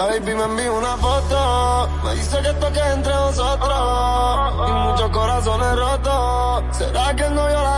La baby me envía una foto, me dice que esto entre nosotros y muchos corazones rotos. ¿Será que no vio la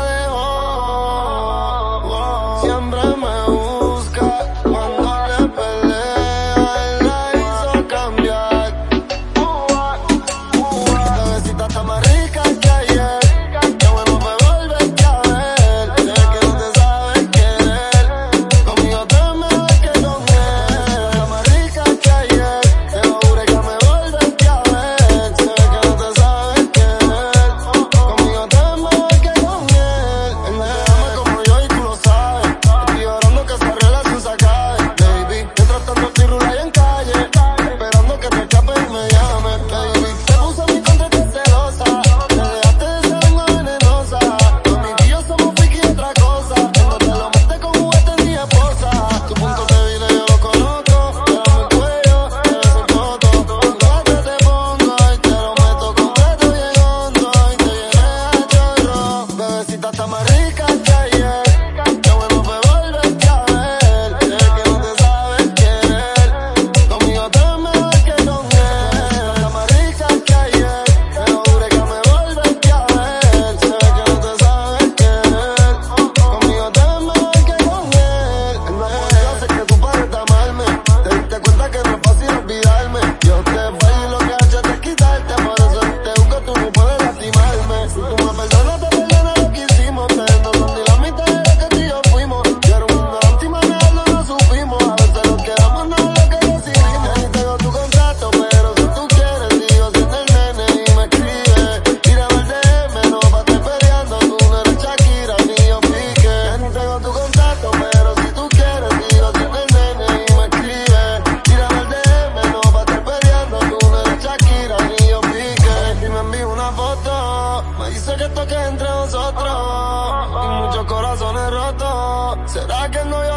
Me dice que toque entre nosotros y muchos corazones rotos. ¿Será que no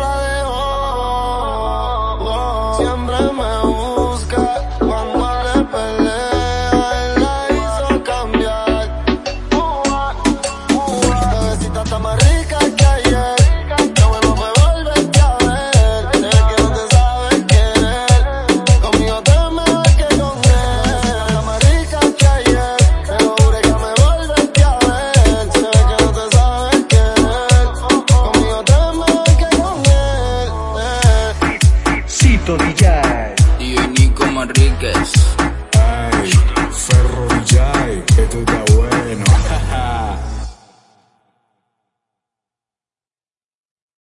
Autorial y Nico Manríquez.